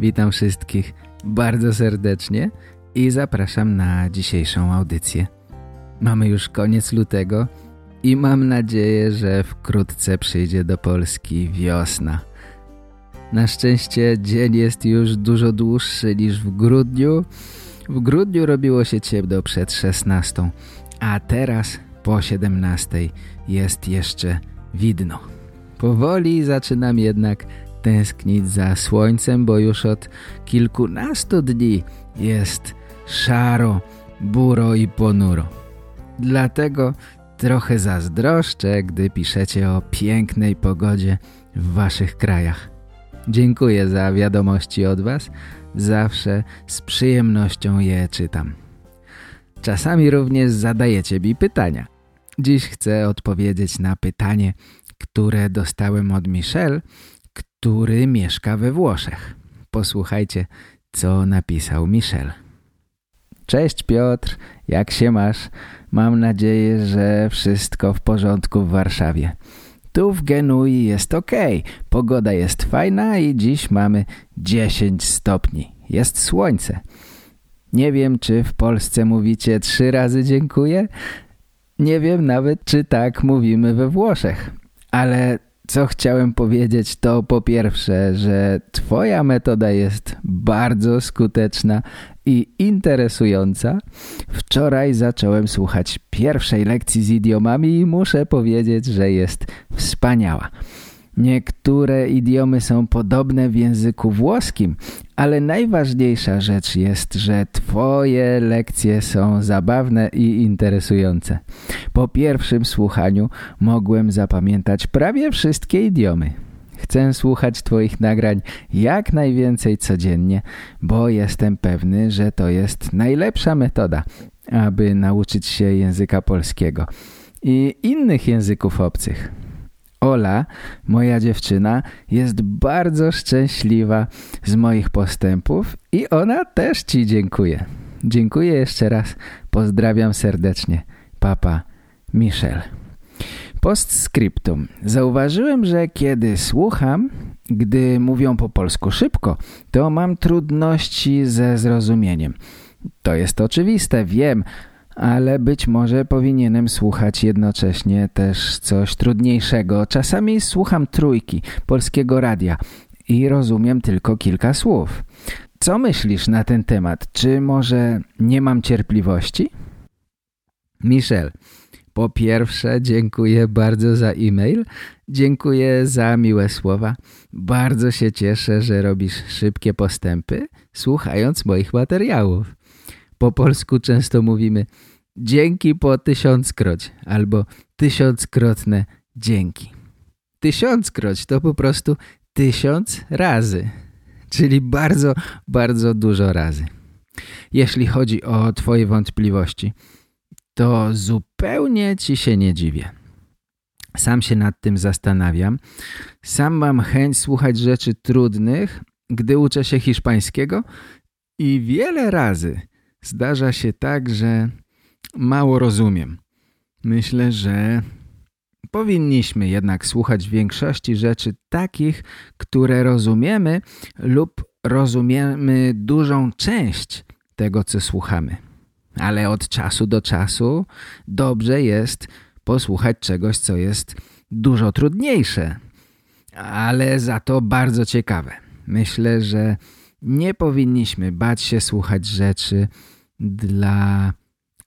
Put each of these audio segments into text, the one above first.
witam wszystkich bardzo serdecznie i zapraszam na dzisiejszą audycję. Mamy już koniec lutego i mam nadzieję, że wkrótce przyjdzie do Polski wiosna. Na szczęście dzień jest już dużo dłuższy niż w grudniu. W grudniu robiło się ciemno przed 16, a teraz po 17 jest jeszcze widno. Powoli zaczynam jednak tęsknić za słońcem, bo już od kilkunastu dni jest szaro, buro i ponuro. Dlatego trochę zazdroszczę, gdy piszecie o pięknej pogodzie w waszych krajach. Dziękuję za wiadomości od was. Zawsze z przyjemnością je czytam. Czasami również zadajecie mi pytania. Dziś chcę odpowiedzieć na pytanie, które dostałem od Michelle, który mieszka we Włoszech. Posłuchajcie, co napisał Michel. Cześć Piotr, jak się masz? Mam nadzieję, że wszystko w porządku w Warszawie. Tu w Genui jest ok, pogoda jest fajna i dziś mamy 10 stopni. Jest słońce. Nie wiem, czy w Polsce mówicie trzy razy dziękuję. Nie wiem nawet, czy tak mówimy we Włoszech. Ale co chciałem powiedzieć to po pierwsze, że twoja metoda jest bardzo skuteczna i interesująca. Wczoraj zacząłem słuchać pierwszej lekcji z idiomami i muszę powiedzieć, że jest wspaniała. Niektóre idiomy są podobne w języku włoskim, ale najważniejsza rzecz jest, że twoje lekcje są zabawne i interesujące. Po pierwszym słuchaniu mogłem zapamiętać prawie wszystkie idiomy. Chcę słuchać Twoich nagrań jak najwięcej codziennie, bo jestem pewny, że to jest najlepsza metoda, aby nauczyć się języka polskiego i innych języków obcych. Ola, moja dziewczyna, jest bardzo szczęśliwa z moich postępów i ona też Ci dziękuję. Dziękuję jeszcze raz. Pozdrawiam serdecznie. Papa Michel. Postscriptum. Zauważyłem, że kiedy słucham, gdy mówią po polsku szybko, to mam trudności ze zrozumieniem. To jest oczywiste, wiem, ale być może powinienem słuchać jednocześnie też coś trudniejszego. Czasami słucham trójki polskiego radia i rozumiem tylko kilka słów. Co myślisz na ten temat? Czy może nie mam cierpliwości? Michel, po pierwsze dziękuję bardzo za e-mail, dziękuję za miłe słowa. Bardzo się cieszę, że robisz szybkie postępy, słuchając moich materiałów. Po polsku często mówimy dzięki po tysiąckroć albo tysiąckrotne dzięki. Tysiąckroć to po prostu tysiąc razy, czyli bardzo, bardzo dużo razy. Jeśli chodzi o twoje wątpliwości, to zupełnie ci się nie dziwię. Sam się nad tym zastanawiam. Sam mam chęć słuchać rzeczy trudnych, gdy uczę się hiszpańskiego i wiele razy zdarza się tak, że mało rozumiem. Myślę, że powinniśmy jednak słuchać większości rzeczy takich, które rozumiemy lub rozumiemy dużą część tego, co słuchamy. Ale od czasu do czasu dobrze jest posłuchać czegoś, co jest dużo trudniejsze, ale za to bardzo ciekawe. Myślę, że nie powinniśmy bać się słuchać rzeczy dla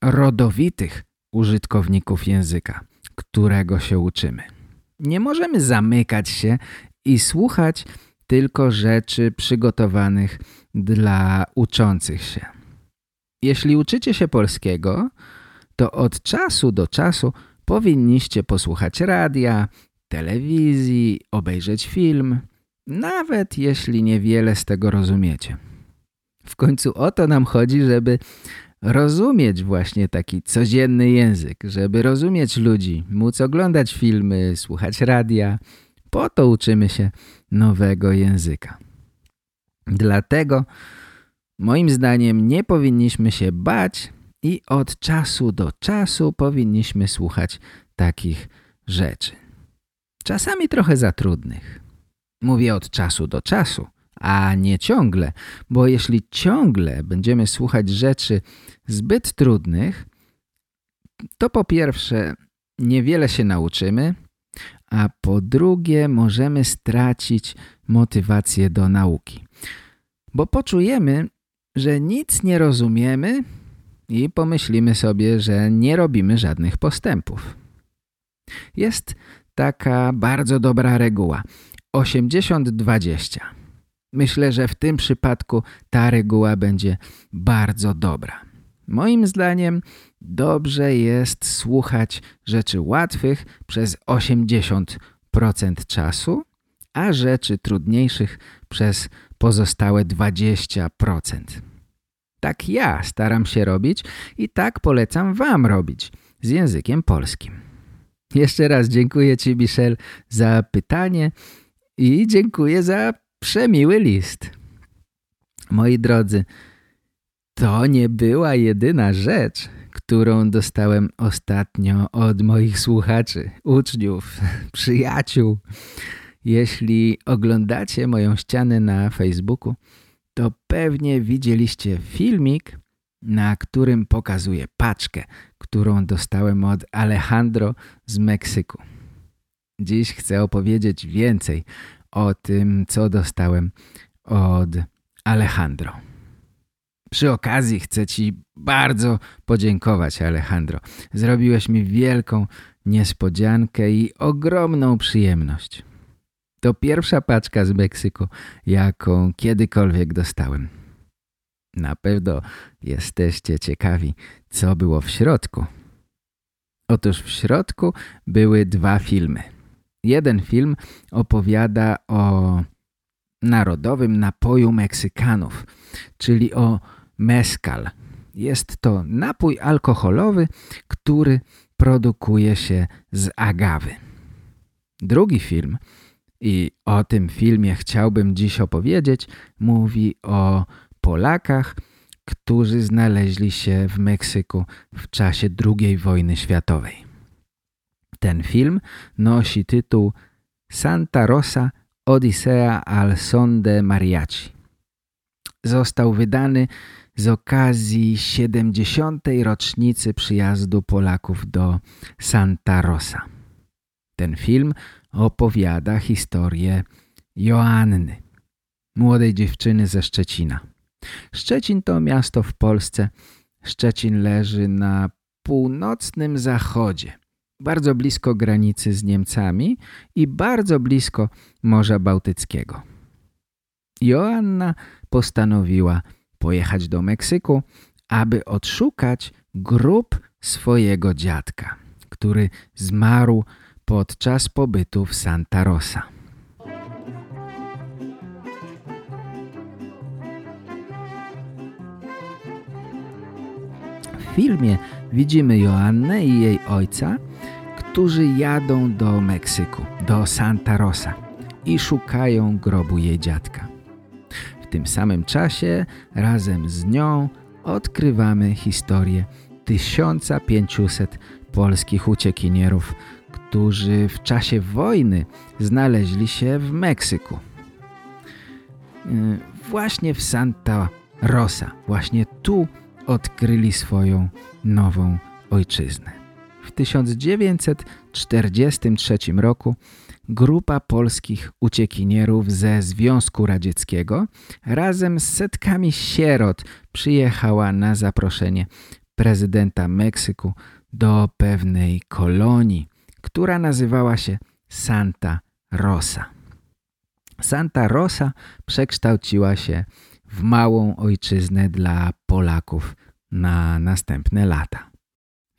rodowitych użytkowników języka, którego się uczymy. Nie możemy zamykać się i słuchać tylko rzeczy przygotowanych dla uczących się. Jeśli uczycie się polskiego, to od czasu do czasu powinniście posłuchać radia, telewizji, obejrzeć film, nawet jeśli niewiele z tego rozumiecie. W końcu o to nam chodzi, żeby rozumieć właśnie taki codzienny język, żeby rozumieć ludzi, móc oglądać filmy, słuchać radia. Po to uczymy się nowego języka. Dlatego moim zdaniem nie powinniśmy się bać i od czasu do czasu powinniśmy słuchać takich rzeczy. Czasami trochę za trudnych. Mówię od czasu do czasu, a nie ciągle, bo jeśli ciągle będziemy słuchać rzeczy zbyt trudnych, to po pierwsze niewiele się nauczymy, a po drugie możemy stracić motywację do nauki. Bo poczujemy, że nic nie rozumiemy i pomyślimy sobie, że nie robimy żadnych postępów. Jest taka bardzo dobra reguła. 80-20. Myślę, że w tym przypadku ta reguła będzie bardzo dobra. Moim zdaniem dobrze jest słuchać rzeczy łatwych przez 80% czasu, a rzeczy trudniejszych przez pozostałe 20%. Tak ja staram się robić i tak polecam Wam robić z językiem polskim. Jeszcze raz dziękuję Ci, Michel, za pytanie i dziękuję za przemiły list. Moi drodzy, to nie była jedyna rzecz, którą dostałem ostatnio od moich słuchaczy, uczniów, przyjaciół. Jeśli oglądacie moją ścianę na Facebooku, to pewnie widzieliście filmik, na którym pokazuję paczkę, którą dostałem od Alejandro z Meksyku. Dziś chcę opowiedzieć więcej o tym, co dostałem od Alejandro. Przy okazji chcę Ci bardzo podziękować, Alejandro. Zrobiłeś mi wielką niespodziankę i ogromną przyjemność. To pierwsza paczka z Meksyku, jaką kiedykolwiek dostałem. Na pewno jesteście ciekawi, co było w środku. Otóż w środku były dwa filmy. Jeden film opowiada o narodowym napoju Meksykanów, czyli o mezcal. Jest to napój alkoholowy, który produkuje się z agawy. Drugi film, i o tym filmie chciałbym dziś opowiedzieć, mówi o Polakach, którzy znaleźli się w Meksyku w czasie II wojny światowej. Ten film nosi tytuł Santa Rosa Odisea al son de Mariachi. Został wydany z okazji 70. rocznicy przyjazdu Polaków do Santa Rosa. Ten film opowiada historię Joanny, młodej dziewczyny ze Szczecina. Szczecin to miasto w Polsce. Szczecin leży na północnym zachodzie, bardzo blisko granicy z Niemcami i bardzo blisko Morza Bałtyckiego. Joanna postanowiła pojechać do Meksyku, aby odszukać grób swojego dziadka, który zmarł podczas pobytu w Santa Rosa. W filmie widzimy Joannę i jej ojca, którzy jadą do Meksyku, do Santa Rosa i szukają grobu jej dziadka. W tym samym czasie razem z nią odkrywamy historię 1500 polskich uciekinierów, którzy w czasie wojny znaleźli się w Meksyku. Y, właśnie w Santa Rosa, właśnie tu odkryli swoją nową ojczyznę. W 1943 roku grupa polskich uciekinierów ze Związku Radzieckiego razem z setkami sierot przyjechała na zaproszenie prezydenta Meksyku do pewnej kolonii, która nazywała się Santa Rosa. Santa Rosa przekształciła się w małą ojczyznę dla Polaków na następne lata.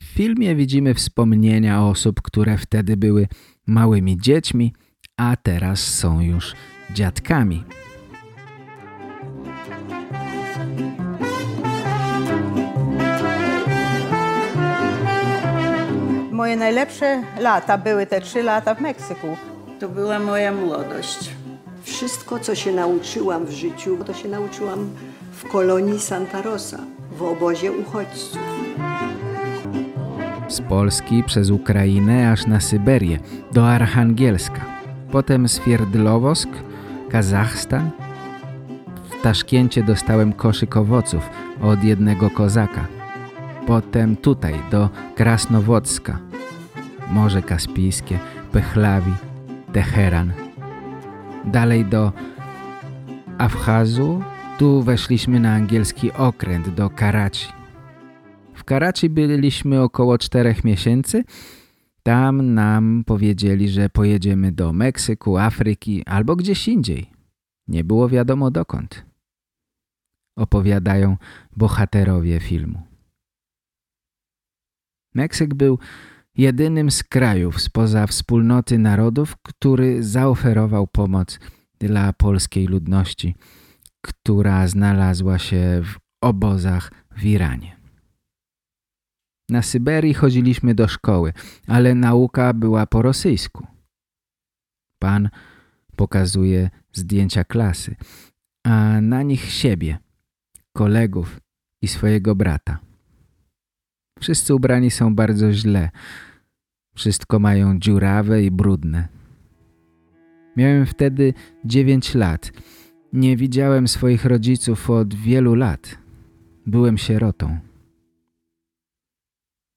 W filmie widzimy wspomnienia osób, które wtedy były małymi dziećmi, a teraz są już dziadkami. Moje najlepsze lata były te trzy lata w Meksyku. To była moja młodość. Wszystko, co się nauczyłam w życiu, to się nauczyłam w kolonii Santa Rosa, w obozie uchodźców. Z Polski przez Ukrainę aż na Syberię, do Archangielska. Potem Swierdlowosk, Kazachstan. W Taszkencie dostałem koszyk owoców od jednego kozaka. Potem tutaj, do Krasnowodska. Morze Kaspijskie, Pechlawi, Teheran. Dalej do Afchazu. Tu weszliśmy na angielski okręt do Karachi. Karachi byliśmy około czterech miesięcy. Tam nam powiedzieli, że pojedziemy do Meksyku, Afryki albo gdzieś indziej. Nie było wiadomo dokąd. Opowiadają bohaterowie filmu. Meksyk był jedynym z krajów spoza wspólnoty narodów, który zaoferował pomoc dla polskiej ludności, która znalazła się w obozach w Iranie. Na Syberii chodziliśmy do szkoły, ale nauka była po rosyjsku. Pan pokazuje zdjęcia klasy, a na nich siebie, kolegów i swojego brata. Wszyscy ubrani są bardzo źle. Wszystko mają dziurawe i brudne. Miałem wtedy dziewięć lat. Nie widziałem swoich rodziców od wielu lat. Byłem sierotą.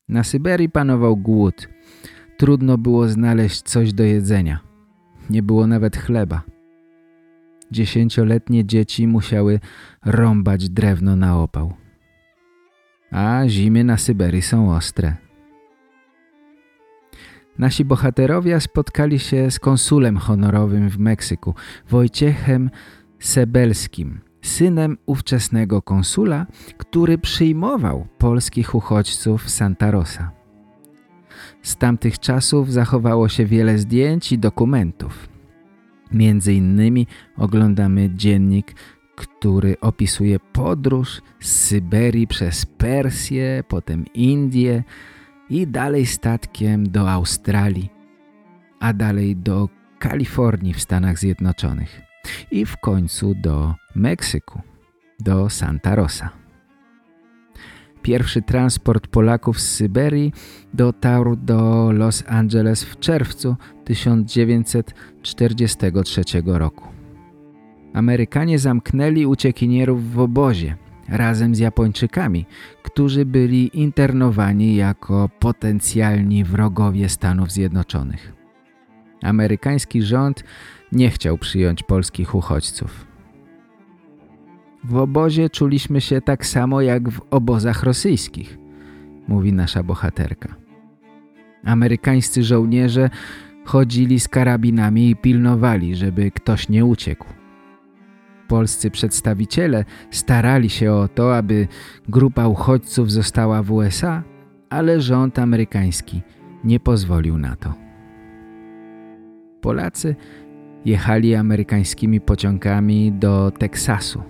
Na Syberii panował głód. Trudno było znaleźć coś do jedzenia. Nie było nawet chleba. Dziesięcioletnie dzieci musiały rąbać drewno na opał. A zimy na Syberii są ostre. Nasi bohaterowie spotkali się z konsulem honorowym w Meksyku, Wojciechem Sebelskim, synem ówczesnego konsula, który przyjmował polskich uchodźców Santa Rosa. Z tamtych czasów zachowało się wiele zdjęć i dokumentów. Między innymi oglądamy dziennik, który opisuje podróż z Syberii przez Persję, potem Indię i dalej statkiem do Australii, a dalej do Kalifornii w Stanach Zjednoczonych i w końcu do Meksyku, do Santa Rosa. Pierwszy transport Polaków z Syberii dotarł do Los Angeles w czerwcu 1943 roku. Amerykanie zamknęli uciekinierów w obozie razem z Japończykami, którzy byli internowani jako potencjalni wrogowie Stanów Zjednoczonych. Amerykański rząd nie chciał przyjąć polskich uchodźców. W obozie czuliśmy się tak samo jak w obozach rosyjskich, mówi nasza bohaterka. Amerykańscy żołnierze chodzili z karabinami i pilnowali, żeby ktoś nie uciekł. Polscy przedstawiciele starali się o to, aby grupa uchodźców została w USA, ale rząd amerykański nie pozwolił na to. Polacy jechali amerykańskimi pociągami do Teksasu.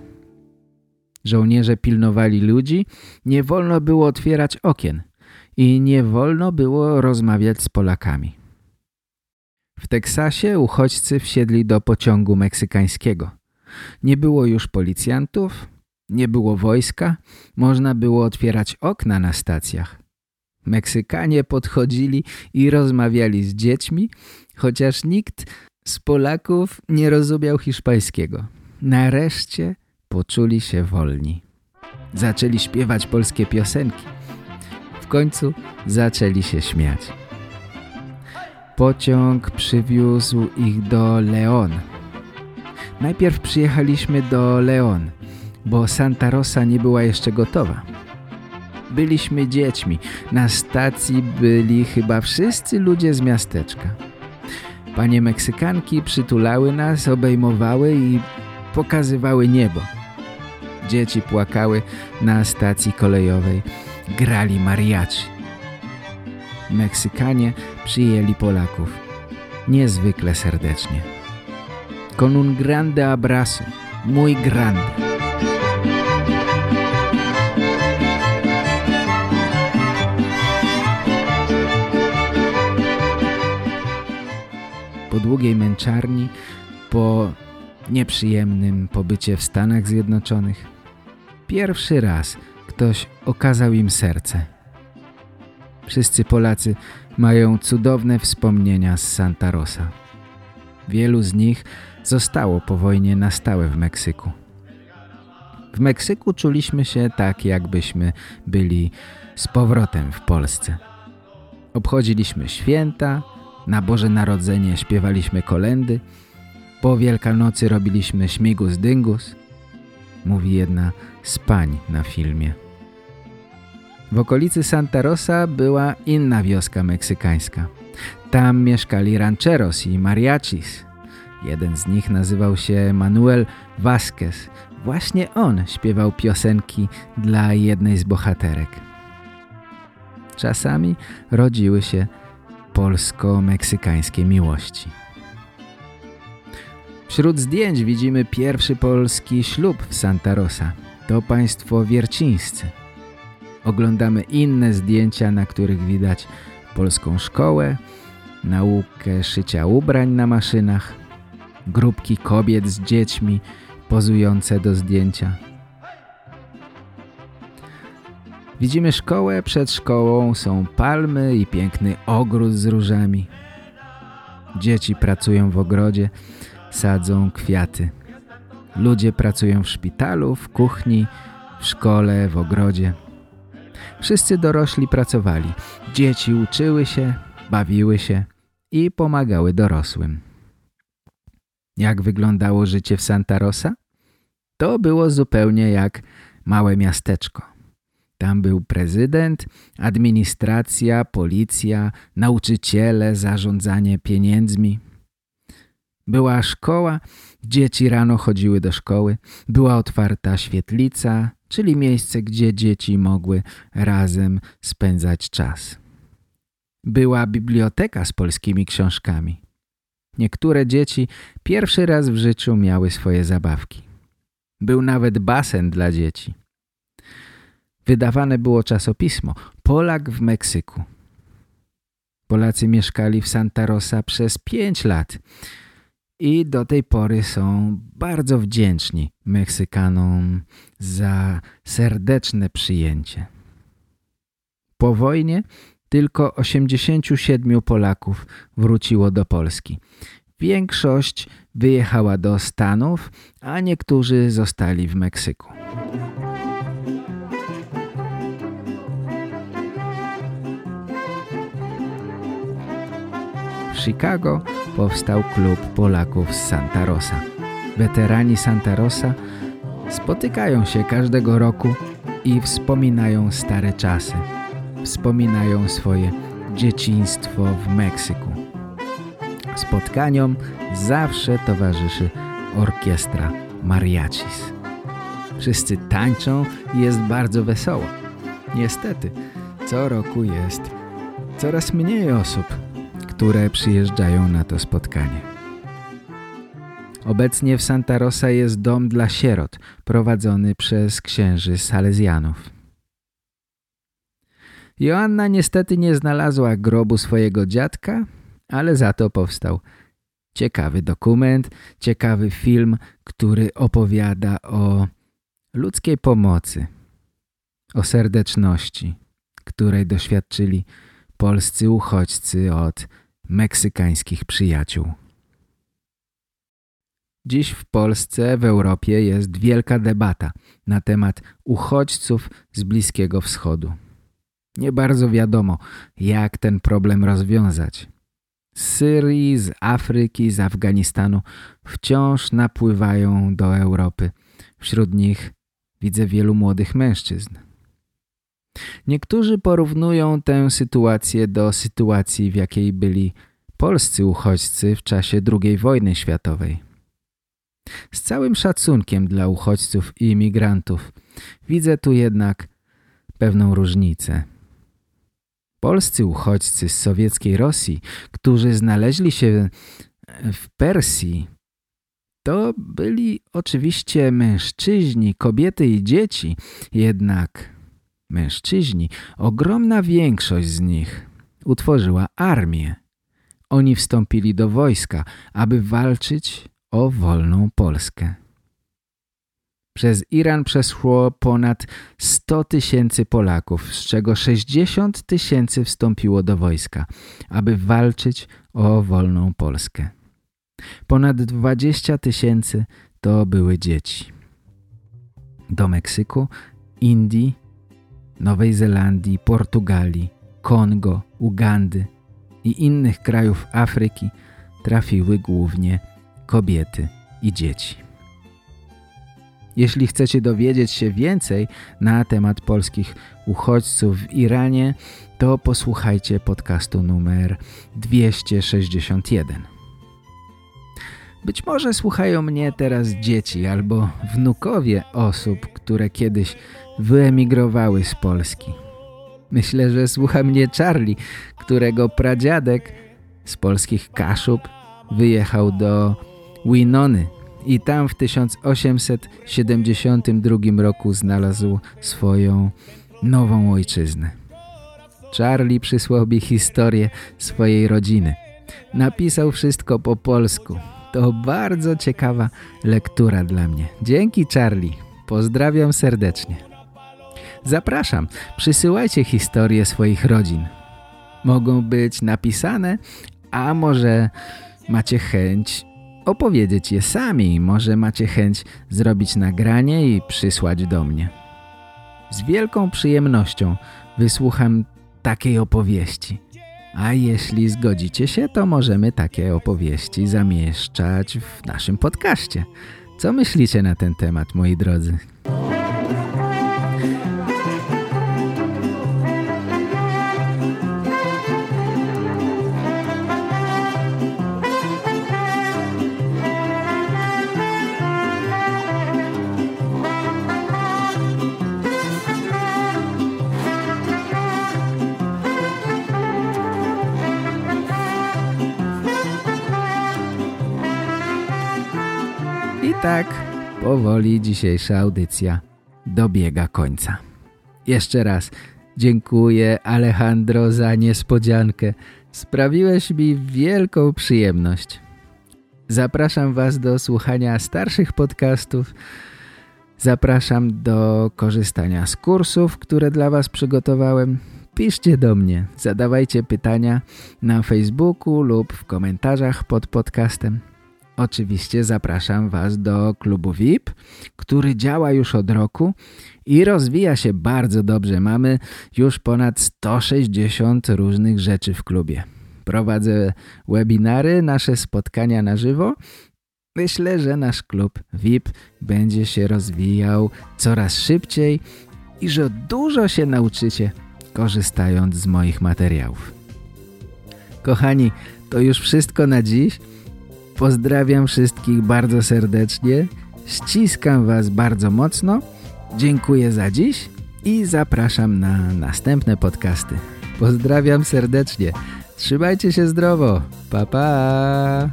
Żołnierze pilnowali ludzi, nie wolno było otwierać okien i nie wolno było rozmawiać z Polakami. W Teksasie uchodźcy wsiedli do pociągu meksykańskiego. Nie było już policjantów, nie było wojska, można było otwierać okna na stacjach. Meksykanie podchodzili i rozmawiali z dziećmi, chociaż nikt z Polaków nie rozumiał hiszpańskiego. Nareszcie poczuli się wolni. Zaczęli śpiewać polskie piosenki. W końcu zaczęli się śmiać. Pociąg przywiózł ich do Leon. Najpierw przyjechaliśmy do Leon, bo Santa Rosa nie była jeszcze gotowa. Byliśmy dziećmi. Na stacji byli chyba wszyscy ludzie z miasteczka. Panie Meksykanki przytulały nas, obejmowały i pokazywały niebo. Dzieci płakały na stacji kolejowej. Grali mariachi. Meksykanie przyjęli Polaków niezwykle serdecznie. con un grande abrazo, muy grande. Długiej męczarni, po nieprzyjemnym pobycie w Stanach Zjednoczonych, pierwszy raz ktoś okazał im serce. Wszyscy Polacy mają cudowne wspomnienia z Santa Rosa. Wielu z nich zostało po wojnie na stałe w Meksyku. W Meksyku czuliśmy się tak, jakbyśmy byli z powrotem w Polsce. Obchodziliśmy święta, na Boże Narodzenie śpiewaliśmy kolendy, po Wielkanocy robiliśmy śmigus dyngus, mówi jedna z pań na filmie. W okolicy Santa Rosa była inna wioska meksykańska. Tam mieszkali rancheros i mariachis. Jeden z nich nazywał się Manuel Vasquez. Właśnie on śpiewał piosenki dla jednej z bohaterek. Czasami rodziły się polsko-meksykańskie miłości. Wśród zdjęć widzimy pierwszy polski ślub w Santa Rosa. To państwo wiercińscy. Oglądamy inne zdjęcia, na których widać polską szkołę, naukę szycia ubrań na maszynach, grupki kobiet z dziećmi pozujące do zdjęcia. Widzimy szkołę, przed szkołą są palmy i piękny ogród z różami. Dzieci pracują w ogrodzie, sadzą kwiaty. Ludzie pracują w szpitalu, w kuchni, w szkole, w ogrodzie. Wszyscy dorośli pracowali. Dzieci uczyły się, bawiły się i pomagały dorosłym. Jak wyglądało życie w Santa Rosa? To było zupełnie jak małe miasteczko. Tam był prezydent, administracja, policja, nauczyciele, zarządzanie pieniędzmi. Była szkoła, dzieci rano chodziły do szkoły, była otwarta świetlica, czyli miejsce, gdzie dzieci mogły razem spędzać czas. Była biblioteka z polskimi książkami. Niektóre dzieci pierwszy raz w życiu miały swoje zabawki. Był nawet basen dla dzieci. Wydawane było czasopismo Polak w Meksyku. Polacy mieszkali w Santa Rosa przez pięć lat i do tej pory są bardzo wdzięczni Meksykanom za serdeczne przyjęcie. Po wojnie tylko 87 Polaków wróciło do Polski. Większość wyjechała do Stanów, a niektórzy zostali w Meksyku. W Chicago powstał klub Polaków z Santa Rosa. Weterani Santa Rosa spotykają się każdego roku i wspominają stare czasy. Wspominają swoje dzieciństwo w Meksyku. Spotkaniom zawsze towarzyszy orkiestra mariachis. Wszyscy tańczą i jest bardzo wesoło. Niestety, co roku jest coraz mniej osób, które przyjeżdżają na to spotkanie. Obecnie w Santa Rosa jest dom dla sierot prowadzony przez księży salezjanów. Joanna niestety nie znalazła grobu swojego dziadka, ale za to powstał ciekawy dokument, ciekawy film, który opowiada o ludzkiej pomocy, o serdeczności, której doświadczyli polscy uchodźcy od meksykańskich przyjaciół. Dziś w Polsce, w Europie jest wielka debata na temat uchodźców z Bliskiego Wschodu. Nie bardzo wiadomo, jak ten problem rozwiązać. Z Syrii, z Afryki, z Afganistanu wciąż napływają do Europy. Wśród nich widzę wielu młodych mężczyzn. Niektórzy porównują tę sytuację do sytuacji, w jakiej byli polscy uchodźcy w czasie II wojny światowej. Z całym szacunkiem dla uchodźców i imigrantów widzę tu jednak pewną różnicę. Polscy uchodźcy z sowieckiej Rosji, którzy znaleźli się w Persji, To byli oczywiście mężczyźni, kobiety i dzieci, jednak mężczyźni, ogromna większość z nich utworzyła armię. Oni wstąpili do wojska, aby walczyć o wolną Polskę. Przez Iran przeszło ponad 100 tysięcy Polaków, z czego 60 tysięcy wstąpiło do wojska, aby walczyć o wolną Polskę. Ponad 20 tysięcy to były dzieci. Do Meksyku, Indii, Nowej Zelandii, Portugalii, Kongo, Ugandy i innych krajów Afryki trafiły głównie kobiety i dzieci. Jeśli chcecie dowiedzieć się więcej na temat polskich uchodźców w Iranie, to posłuchajcie podcastu numer 261. Być może słuchają mnie teraz dzieci albo wnukowie osób, które kiedyś wyemigrowały z Polski. Myślę, że słucha mnie Charlie, którego pradziadek z polskich Kaszub wyjechał do Winony i tam w 1872 roku znalazł swoją nową ojczyznę. Charlie przysłał mi historię swojej rodziny. Napisał wszystko po polsku. To bardzo ciekawa lektura dla mnie. Dzięki Charlie. Pozdrawiam serdecznie. Zapraszam, przysyłajcie historie swoich rodzin. Mogą być napisane, a może macie chęć opowiedzieć je sami. Może macie chęć zrobić nagranie i przysłać do mnie. Z wielką przyjemnością wysłucham takiej opowieści. A jeśli zgodzicie się, to możemy takie opowieści zamieszczać w naszym podcaście. Co myślicie na ten temat, moi drodzy? Tak powoli dzisiejsza audycja dobiega końca. Jeszcze raz dziękuję Alejandro za niespodziankę. Sprawiłeś mi wielką przyjemność. Zapraszam Was do słuchania starszych podcastów. Zapraszam do korzystania z kursów, które dla Was przygotowałem. Piszcie do mnie, zadawajcie pytania na Facebooku lub w komentarzach pod podcastem. Oczywiście zapraszam Was do klubu VIP, który działa już od roku i rozwija się bardzo dobrze. Mamy już ponad 160 różnych rzeczy w klubie. Prowadzę webinary, nasze spotkania na żywo. Myślę, że nasz klub VIP będzie się rozwijał coraz szybciej i że dużo się nauczycie korzystając z moich materiałów. Kochani, to już wszystko na dziś. Pozdrawiam wszystkich bardzo serdecznie. Ściskam Was bardzo mocno. Dziękuję za dziś i zapraszam na następne podcasty. Pozdrawiam serdecznie. Trzymajcie się zdrowo. Pa, pa.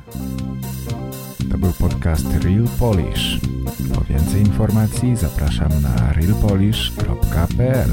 To był podcast Real Polish. Po więcej informacji zapraszam na realpolish.pl